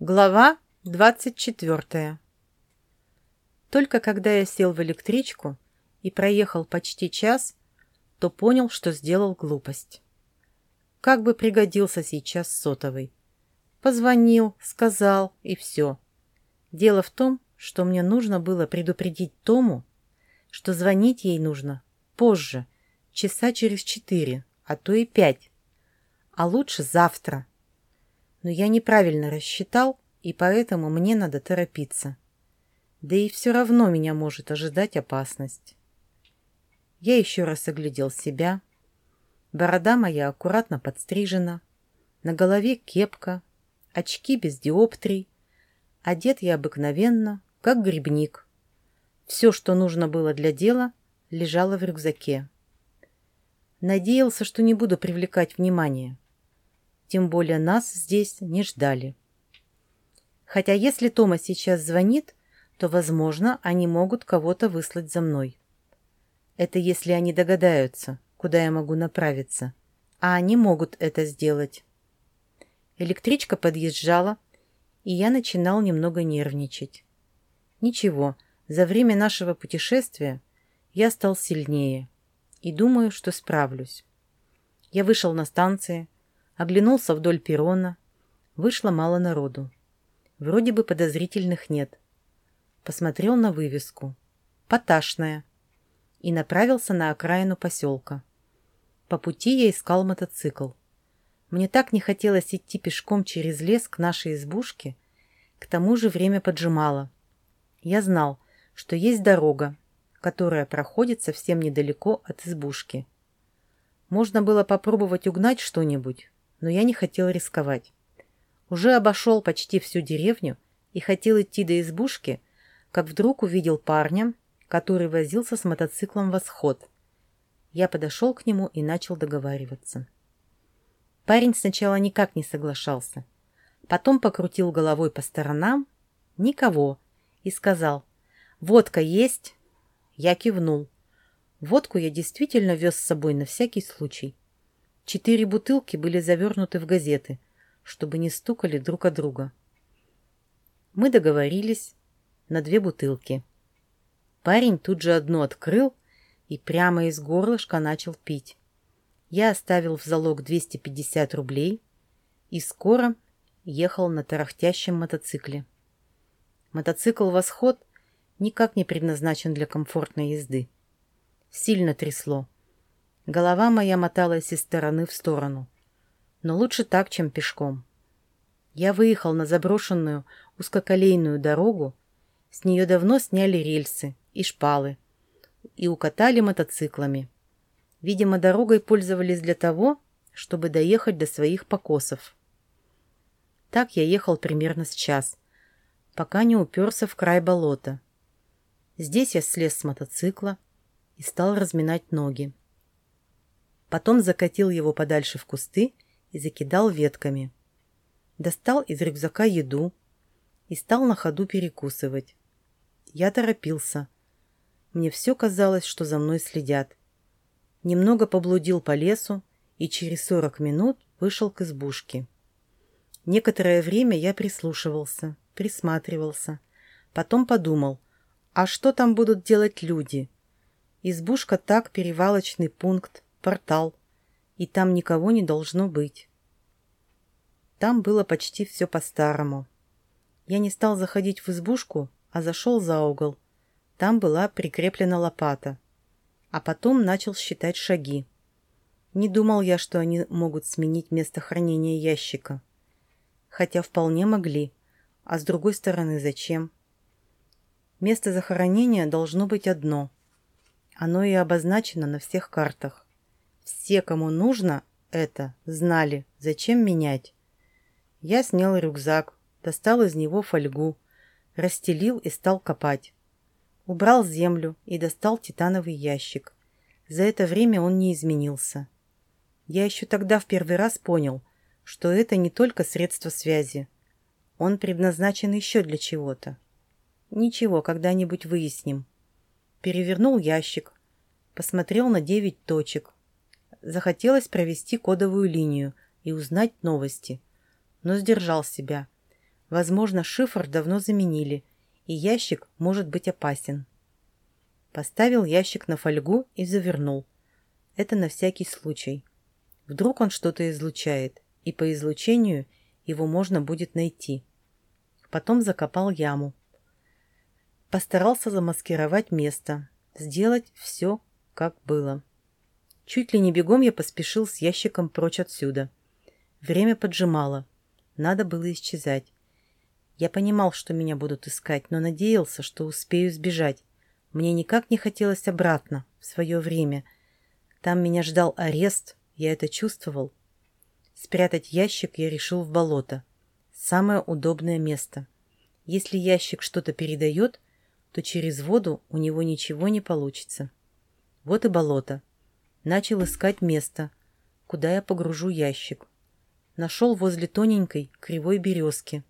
Глава 24 Только когда я сел в электричку и проехал почти час, то понял, что сделал глупость. Как бы пригодился сейчас сотовый. Позвонил, сказал и все. Дело в том, что мне нужно было предупредить Тому, что звонить ей нужно позже, часа через четыре, а то и пять. А лучше завтра. Но я неправильно рассчитал, и поэтому мне надо торопиться. Да и все равно меня может ожидать опасность. Я еще раз оглядел себя. Борода моя аккуратно подстрижена. На голове кепка, очки без диоптрий. Одет я обыкновенно, как грибник. Все, что нужно было для дела, лежало в рюкзаке. Надеялся, что не буду привлекать внимание. Тем более нас здесь не ждали. Хотя если Тома сейчас звонит, то, возможно, они могут кого-то выслать за мной. Это если они догадаются, куда я могу направиться. А они могут это сделать. Электричка подъезжала, и я начинал немного нервничать. Ничего, за время нашего путешествия я стал сильнее и думаю, что справлюсь. Я вышел на станции, оглянулся вдоль перрона. Вышло мало народу. Вроде бы подозрительных нет. Посмотрел на вывеску. «Поташная» и направился на окраину поселка. По пути я искал мотоцикл. Мне так не хотелось идти пешком через лес к нашей избушке, к тому же время поджимало. Я знал, что есть дорога, которая проходит совсем недалеко от избушки. Можно было попробовать угнать что-нибудь, но я не хотел рисковать. Уже обошел почти всю деревню и хотел идти до избушки, как вдруг увидел парня, который возился с мотоциклом «Восход». Я подошел к нему и начал договариваться. Парень сначала никак не соглашался. Потом покрутил головой по сторонам. Никого. И сказал, «Водка есть?» Я кивнул. Водку я действительно вез с собой на всякий случай. Четыре бутылки были завернуты в газеты, чтобы не стукали друг от друга. Мы договорились на две бутылки. Парень тут же одну открыл и прямо из горлышка начал пить. Я оставил в залог 250 рублей и скоро ехал на тарахтящем мотоцикле. Мотоцикл «Восход» никак не предназначен для комфортной езды. Сильно трясло. Голова моя моталась из стороны в сторону. Но лучше так, чем пешком. Я выехал на заброшенную узкоколейную дорогу. С нее давно сняли рельсы, и шпалы, и укатали мотоциклами. Видимо, дорогой пользовались для того, чтобы доехать до своих покосов. Так я ехал примерно с час, пока не уперся в край болота. Здесь я слез с мотоцикла и стал разминать ноги. Потом закатил его подальше в кусты и закидал ветками. Достал из рюкзака еду и стал на ходу перекусывать. Я торопился, мне все казалось, что за мной следят. Немного поблудил по лесу и через сорок минут вышел к избушке. Некоторое время я прислушивался, присматривался. Потом подумал, а что там будут делать люди? Избушка так, перевалочный пункт, портал, и там никого не должно быть. Там было почти все по-старому. Я не стал заходить в избушку, а зашел за угол – там была прикреплена лопата. А потом начал считать шаги. Не думал я, что они могут сменить место хранения ящика. Хотя вполне могли. А с другой стороны, зачем? Место захоронения должно быть одно. Оно и обозначено на всех картах. Все, кому нужно это, знали, зачем менять. Я снял рюкзак, достал из него фольгу, расстелил и стал копать. Убрал землю и достал титановый ящик. За это время он не изменился. Я еще тогда в первый раз понял, что это не только средство связи. Он предназначен еще для чего-то. Ничего, когда-нибудь выясним. Перевернул ящик, посмотрел на девять точек. Захотелось провести кодовую линию и узнать новости, но сдержал себя. Возможно, шифр давно заменили, и ящик может быть опасен. Поставил ящик на фольгу и завернул. Это на всякий случай. Вдруг он что-то излучает, и по излучению его можно будет найти. Потом закопал яму. Постарался замаскировать место, сделать все, как было. Чуть ли не бегом я поспешил с ящиком прочь отсюда. Время поджимало. Надо было исчезать. Я понимал, что меня будут искать, но надеялся, что успею сбежать. Мне никак не хотелось обратно, в свое время. Там меня ждал арест, я это чувствовал. Спрятать ящик я решил в болото. Самое удобное место. Если ящик что-то передает, то через воду у него ничего не получится. Вот и болото. Начал искать место, куда я погружу ящик. Нашел возле тоненькой кривой березки.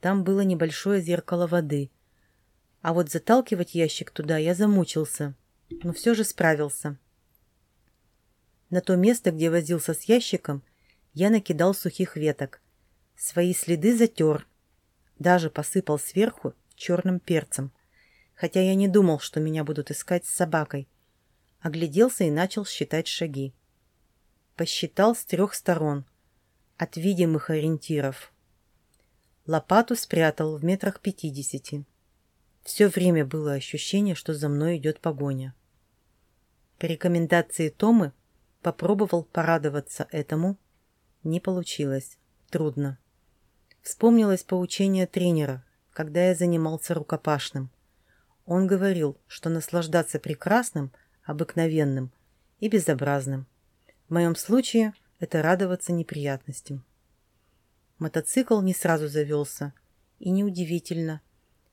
Там было небольшое зеркало воды. А вот заталкивать ящик туда я замучился, но все же справился. На то место, где возился с ящиком, я накидал сухих веток. Свои следы затер. Даже посыпал сверху черным перцем. Хотя я не думал, что меня будут искать с собакой огляделся и начал считать шаги. Посчитал с трех сторон, от видимых ориентиров. Лопату спрятал в метрах пятидесяти. Все время было ощущение, что за мной идет погоня. По рекомендации Томы попробовал порадоваться этому. Не получилось. Трудно. Вспомнилось поучение тренера, когда я занимался рукопашным. Он говорил, что наслаждаться прекрасным – обыкновенным и безобразным. В моем случае это радоваться неприятностям. Мотоцикл не сразу завелся. И неудивительно.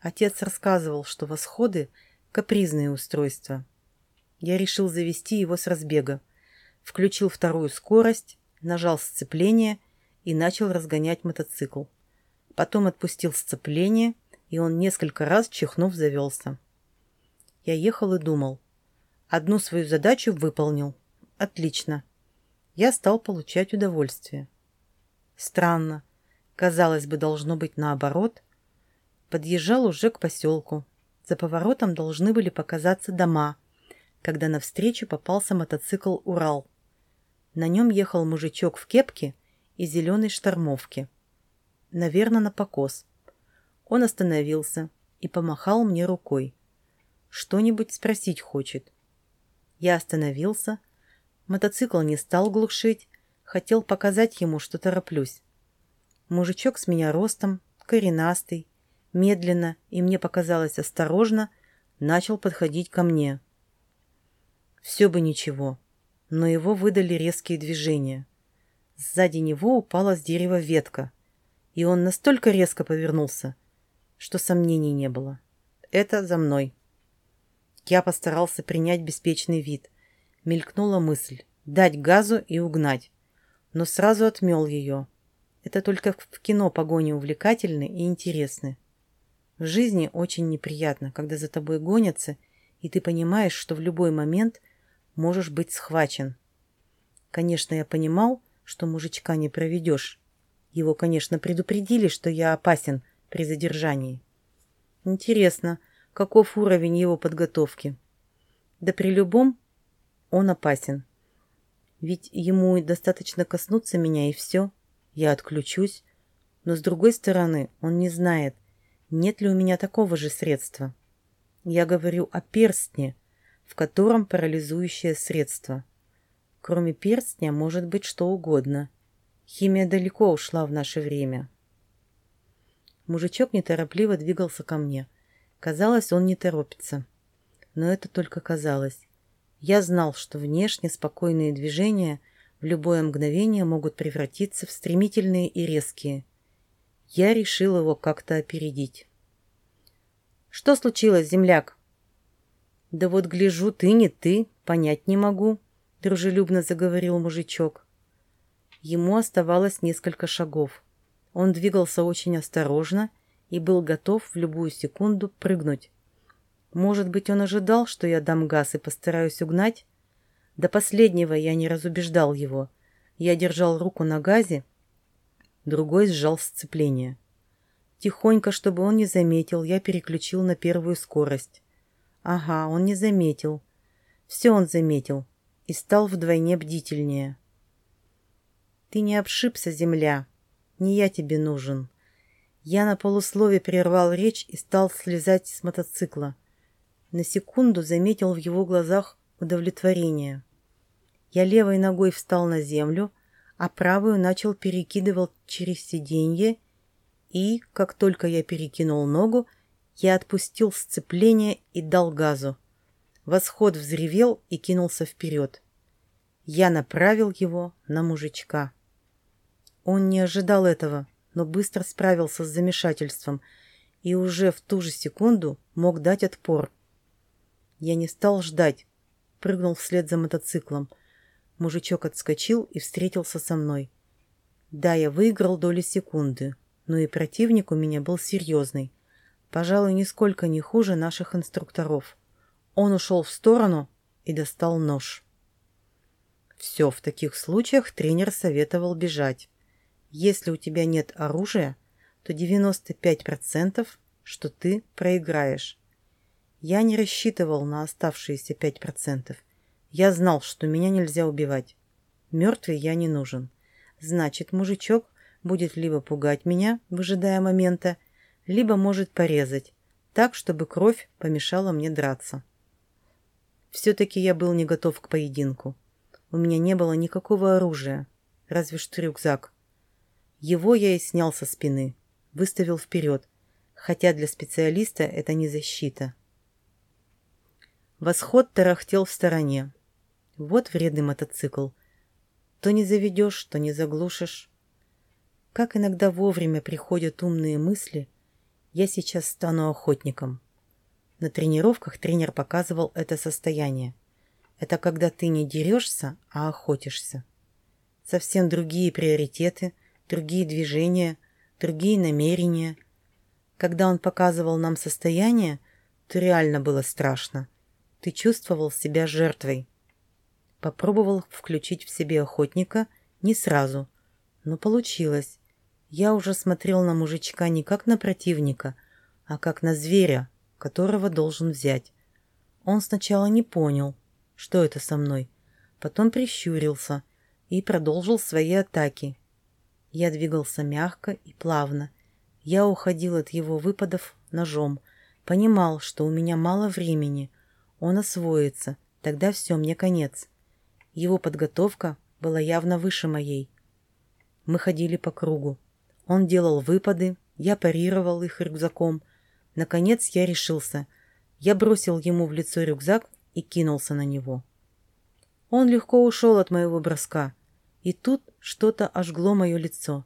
Отец рассказывал, что восходы – капризные устройства. Я решил завести его с разбега. Включил вторую скорость, нажал сцепление и начал разгонять мотоцикл. Потом отпустил сцепление, и он несколько раз, чихнув, завелся. Я ехал и думал – Одну свою задачу выполнил. Отлично. Я стал получать удовольствие. Странно. Казалось бы, должно быть наоборот. Подъезжал уже к поселку. За поворотом должны были показаться дома, когда навстречу попался мотоцикл «Урал». На нем ехал мужичок в кепке и зеленой штормовке. Наверное, на покос. Он остановился и помахал мне рукой. Что-нибудь спросить хочет. Я остановился. Мотоцикл не стал глушить. Хотел показать ему, что тороплюсь. Мужичок с меня ростом, коренастый, медленно, и мне показалось осторожно, начал подходить ко мне. Все бы ничего, но его выдали резкие движения. Сзади него упала с дерева ветка, и он настолько резко повернулся, что сомнений не было. Это за мной. Я постарался принять беспечный вид. Мелькнула мысль – дать газу и угнать. Но сразу отмел ее. Это только в кино погони увлекательны и интересны. В жизни очень неприятно, когда за тобой гонятся, и ты понимаешь, что в любой момент можешь быть схвачен. Конечно, я понимал, что мужичка не проведешь. Его, конечно, предупредили, что я опасен при задержании. Интересно, каков уровень его подготовки. Да при любом он опасен. Ведь ему достаточно коснуться меня, и все. Я отключусь. Но с другой стороны, он не знает, нет ли у меня такого же средства. Я говорю о перстне, в котором парализующее средство. Кроме перстня может быть что угодно. Химия далеко ушла в наше время. Мужичок неторопливо двигался ко мне – Казалось, он не торопится. Но это только казалось. Я знал, что внешне спокойные движения в любое мгновение могут превратиться в стремительные и резкие. Я решил его как-то опередить. «Что случилось, земляк?» «Да вот гляжу, ты не ты, понять не могу», — дружелюбно заговорил мужичок. Ему оставалось несколько шагов. Он двигался очень осторожно и был готов в любую секунду прыгнуть. Может быть, он ожидал, что я дам газ и постараюсь угнать? До последнего я не разубеждал его. Я держал руку на газе, другой сжал сцепление. Тихонько, чтобы он не заметил, я переключил на первую скорость. Ага, он не заметил. Все он заметил и стал вдвойне бдительнее. Ты не обшибся, земля. Не я тебе нужен. Я на полуслове прервал речь и стал слезать с мотоцикла. На секунду заметил в его глазах удовлетворение. Я левой ногой встал на землю, а правую начал перекидывать через сиденье, и, как только я перекинул ногу, я отпустил сцепление и дал газу. Восход взревел и кинулся вперед. Я направил его на мужичка. Он не ожидал этого, но быстро справился с замешательством и уже в ту же секунду мог дать отпор. Я не стал ждать, прыгнул вслед за мотоциклом. Мужичок отскочил и встретился со мной. Да, я выиграл доли секунды, но и противник у меня был серьезный. Пожалуй, нисколько не хуже наших инструкторов. Он ушел в сторону и достал нож. Все, в таких случаях тренер советовал бежать. Если у тебя нет оружия, то 95% что ты проиграешь. Я не рассчитывал на оставшиеся 5%. Я знал, что меня нельзя убивать. Мертвый я не нужен. Значит, мужичок будет либо пугать меня, выжидая момента, либо может порезать, так, чтобы кровь помешала мне драться. Все-таки я был не готов к поединку. У меня не было никакого оружия, разве что рюкзак. Его я и снял со спины, выставил вперед, хотя для специалиста это не защита. Восход тарахтел в стороне. Вот вредный мотоцикл. То не заведешь, то не заглушишь. Как иногда вовремя приходят умные мысли, я сейчас стану охотником. На тренировках тренер показывал это состояние. Это когда ты не дерешься, а охотишься. Совсем другие приоритеты, другие движения, другие намерения. Когда он показывал нам состояние, то реально было страшно. Ты чувствовал себя жертвой. Попробовал включить в себе охотника не сразу, но получилось. Я уже смотрел на мужичка не как на противника, а как на зверя, которого должен взять. Он сначала не понял, что это со мной, потом прищурился и продолжил свои атаки. Я двигался мягко и плавно. Я уходил от его выпадов ножом, понимал, что у меня мало времени. Он освоится, тогда все, мне конец. Его подготовка была явно выше моей. Мы ходили по кругу. Он делал выпады, я парировал их рюкзаком — Наконец я решился. Я бросил ему в лицо рюкзак и кинулся на него. Он легко ушел от моего броска, и тут что-то ожгло мое лицо.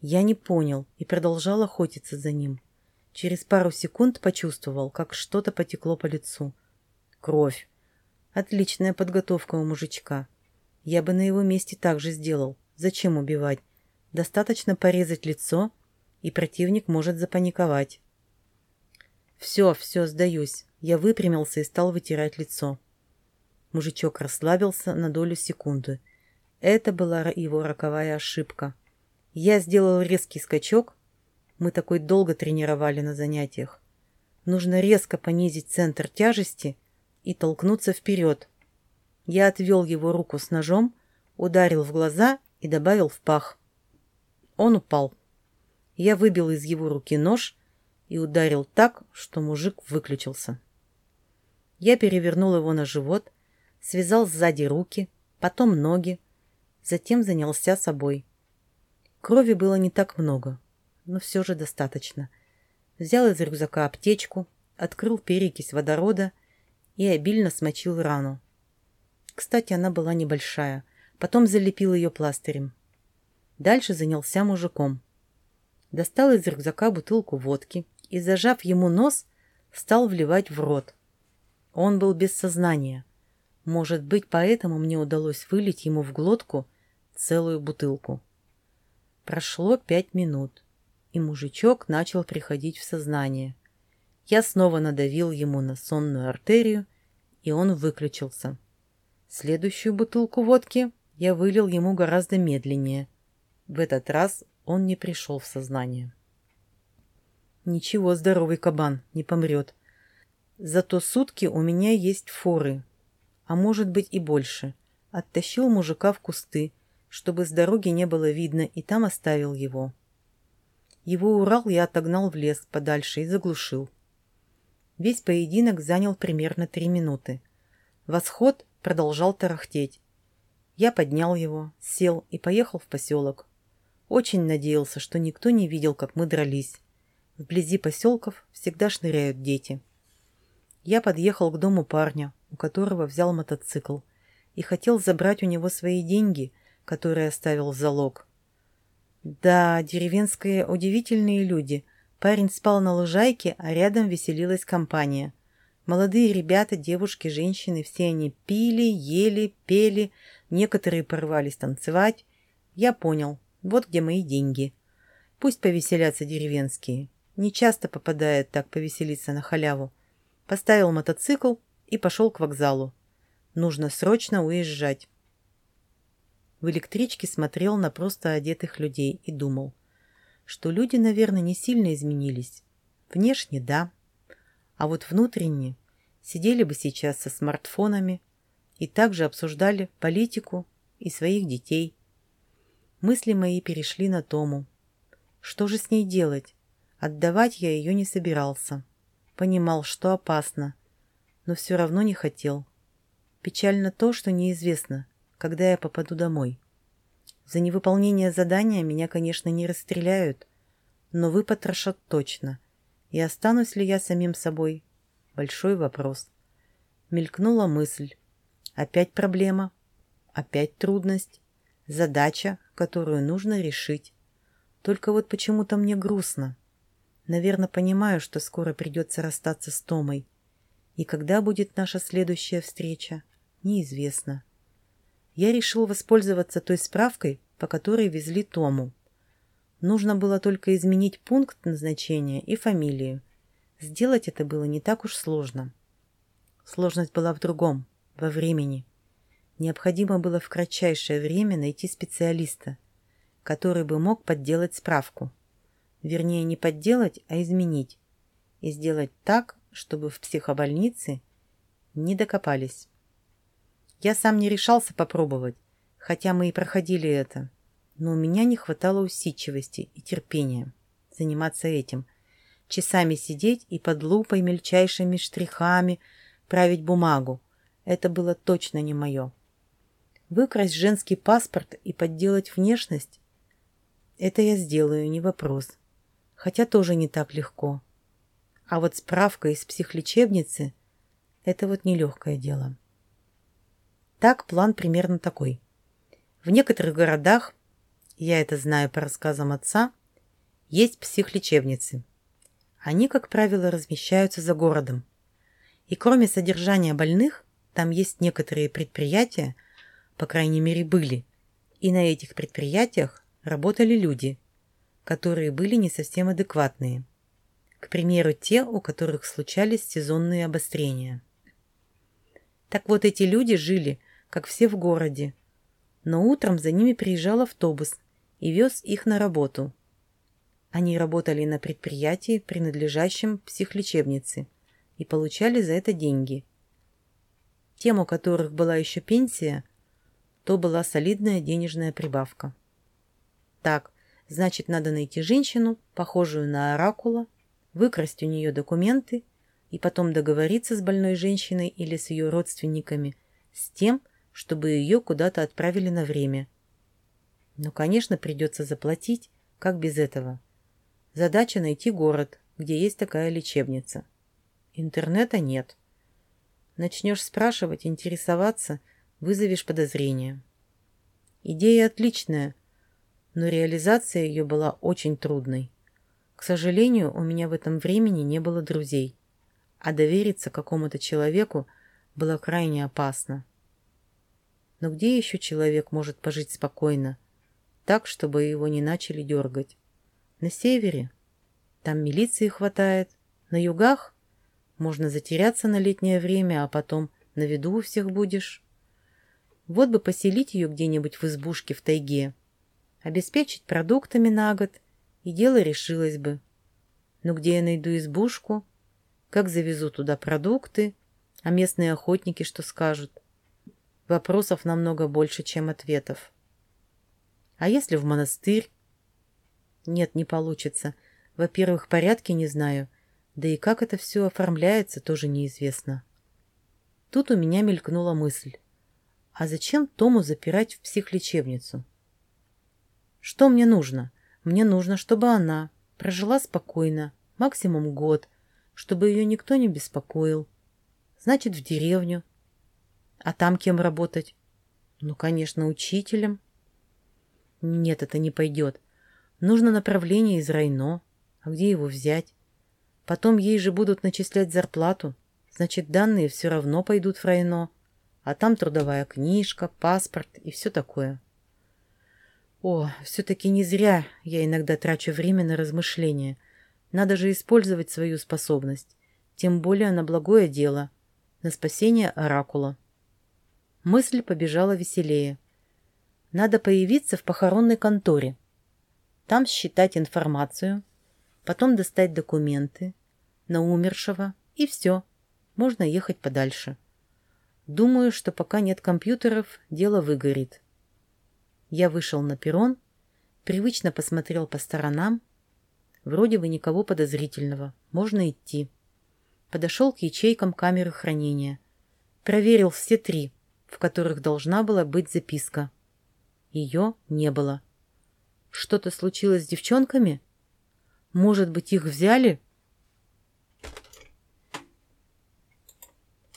Я не понял и продолжал охотиться за ним. Через пару секунд почувствовал, как что-то потекло по лицу. Кровь. Отличная подготовка у мужичка. Я бы на его месте так же сделал. Зачем убивать? Достаточно порезать лицо, и противник может запаниковать. «Все, все, сдаюсь». Я выпрямился и стал вытирать лицо. Мужичок расслабился на долю секунды. Это была его роковая ошибка. Я сделал резкий скачок. Мы такой долго тренировали на занятиях. Нужно резко понизить центр тяжести и толкнуться вперед. Я отвел его руку с ножом, ударил в глаза и добавил в пах. Он упал. Я выбил из его руки нож и ударил так, что мужик выключился. Я перевернул его на живот, связал сзади руки, потом ноги, затем занялся собой. Крови было не так много, но все же достаточно. Взял из рюкзака аптечку, открыл перекись водорода и обильно смочил рану. Кстати, она была небольшая, потом залепил ее пластырем. Дальше занялся мужиком. Достал из рюкзака бутылку водки, и, зажав ему нос, стал вливать в рот. Он был без сознания. Может быть, поэтому мне удалось вылить ему в глотку целую бутылку. Прошло пять минут, и мужичок начал приходить в сознание. Я снова надавил ему на сонную артерию, и он выключился. Следующую бутылку водки я вылил ему гораздо медленнее. В этот раз он не пришел в сознание. Ничего, здоровый кабан, не помрет. Зато сутки у меня есть форы, а может быть и больше. Оттащил мужика в кусты, чтобы с дороги не было видно, и там оставил его. Его Урал я отогнал в лес подальше и заглушил. Весь поединок занял примерно три минуты. Восход продолжал тарахтеть. Я поднял его, сел и поехал в поселок. Очень надеялся, что никто не видел, как мы дрались. Вблизи поселков всегда шныряют дети. Я подъехал к дому парня, у которого взял мотоцикл, и хотел забрать у него свои деньги, которые оставил в залог. Да, деревенские удивительные люди. Парень спал на лужайке, а рядом веселилась компания. Молодые ребята, девушки, женщины, все они пили, ели, пели, некоторые порвались танцевать. Я понял, вот где мои деньги. Пусть повеселятся деревенские. Не часто попадает так повеселиться на халяву. Поставил мотоцикл и пошел к вокзалу. Нужно срочно уезжать. В электричке смотрел на просто одетых людей и думал, что люди, наверное, не сильно изменились. Внешне – да. А вот внутренне сидели бы сейчас со смартфонами и также обсуждали политику и своих детей. Мысли мои перешли на Тому. Что же с ней делать? Отдавать я ее не собирался. Понимал, что опасно, но все равно не хотел. Печально то, что неизвестно, когда я попаду домой. За невыполнение задания меня, конечно, не расстреляют, но выпотрошат точно. И останусь ли я самим собой? Большой вопрос. Мелькнула мысль. Опять проблема. Опять трудность. Задача, которую нужно решить. Только вот почему-то мне грустно. Наверное, понимаю, что скоро придется расстаться с Томой. И когда будет наша следующая встреча, неизвестно я решил воспользоваться той справкой, по которой везли Тому. Нужно было только изменить пункт назначения и фамилию. Сделать это было не так уж сложно. Сложность была в другом, во времени. Необходимо было в кратчайшее время найти специалиста, который бы мог подделать справку. Вернее, не подделать, а изменить. И сделать так, чтобы в психобольнице не докопались. Я сам не решался попробовать, хотя мы и проходили это. Но у меня не хватало усидчивости и терпения заниматься этим. Часами сидеть и под лупой мельчайшими штрихами править бумагу. Это было точно не мое. Выкрасть женский паспорт и подделать внешность – это я сделаю, не вопрос. Хотя тоже не так легко. А вот справка из психлечебницы – это вот нелегкое дело. Так план примерно такой. В некоторых городах, я это знаю по рассказам отца, есть психлечебницы. Они, как правило, размещаются за городом. И кроме содержания больных, там есть некоторые предприятия, по крайней мере были, и на этих предприятиях работали люди, которые были не совсем адекватные. К примеру, те, у которых случались сезонные обострения. Так вот эти люди жили как все в городе. Но утром за ними приезжал автобус и вез их на работу. Они работали на предприятии, принадлежащем психлечебнице, и получали за это деньги. Тем, у которых была еще пенсия, то была солидная денежная прибавка. Так, значит, надо найти женщину, похожую на оракула, выкрасть у нее документы и потом договориться с больной женщиной или с ее родственниками с тем, чтобы ее куда-то отправили на время. Но, конечно, придется заплатить, как без этого. Задача найти город, где есть такая лечебница. Интернета нет. Начнешь спрашивать, интересоваться, вызовешь подозрения. Идея отличная, но реализация ее была очень трудной. К сожалению, у меня в этом времени не было друзей, а довериться какому-то человеку было крайне опасно. Но где еще человек может пожить спокойно, так, чтобы его не начали дергать? На севере? Там милиции хватает. На югах? Можно затеряться на летнее время, а потом на виду у всех будешь. Вот бы поселить ее где-нибудь в избушке в тайге, обеспечить продуктами на год, и дело решилось бы. Но где я найду избушку? Как завезу туда продукты? А местные охотники что скажут? Вопросов намного больше, чем ответов. А если в монастырь? Нет, не получится. Во-первых, порядки не знаю. Да и как это все оформляется, тоже неизвестно. Тут у меня мелькнула мысль. А зачем Тому запирать в психлечебницу? Что мне нужно? Мне нужно, чтобы она прожила спокойно, максимум год, чтобы ее никто не беспокоил. Значит, в деревню. А там кем работать? Ну, конечно, учителем. Нет, это не пойдет. Нужно направление из Райно. А где его взять? Потом ей же будут начислять зарплату. Значит, данные все равно пойдут в Райно. А там трудовая книжка, паспорт и все такое. О, все-таки не зря я иногда трачу время на размышления. Надо же использовать свою способность. Тем более на благое дело. На спасение Оракула. Мысль побежала веселее. Надо появиться в похоронной конторе. Там считать информацию, потом достать документы на умершего, и все, можно ехать подальше. Думаю, что пока нет компьютеров, дело выгорит. Я вышел на перрон, привычно посмотрел по сторонам. Вроде бы никого подозрительного, можно идти. Подошел к ячейкам камеры хранения. Проверил все три, в которых должна была быть записка. Ее не было. Что-то случилось с девчонками? Может быть, их взяли?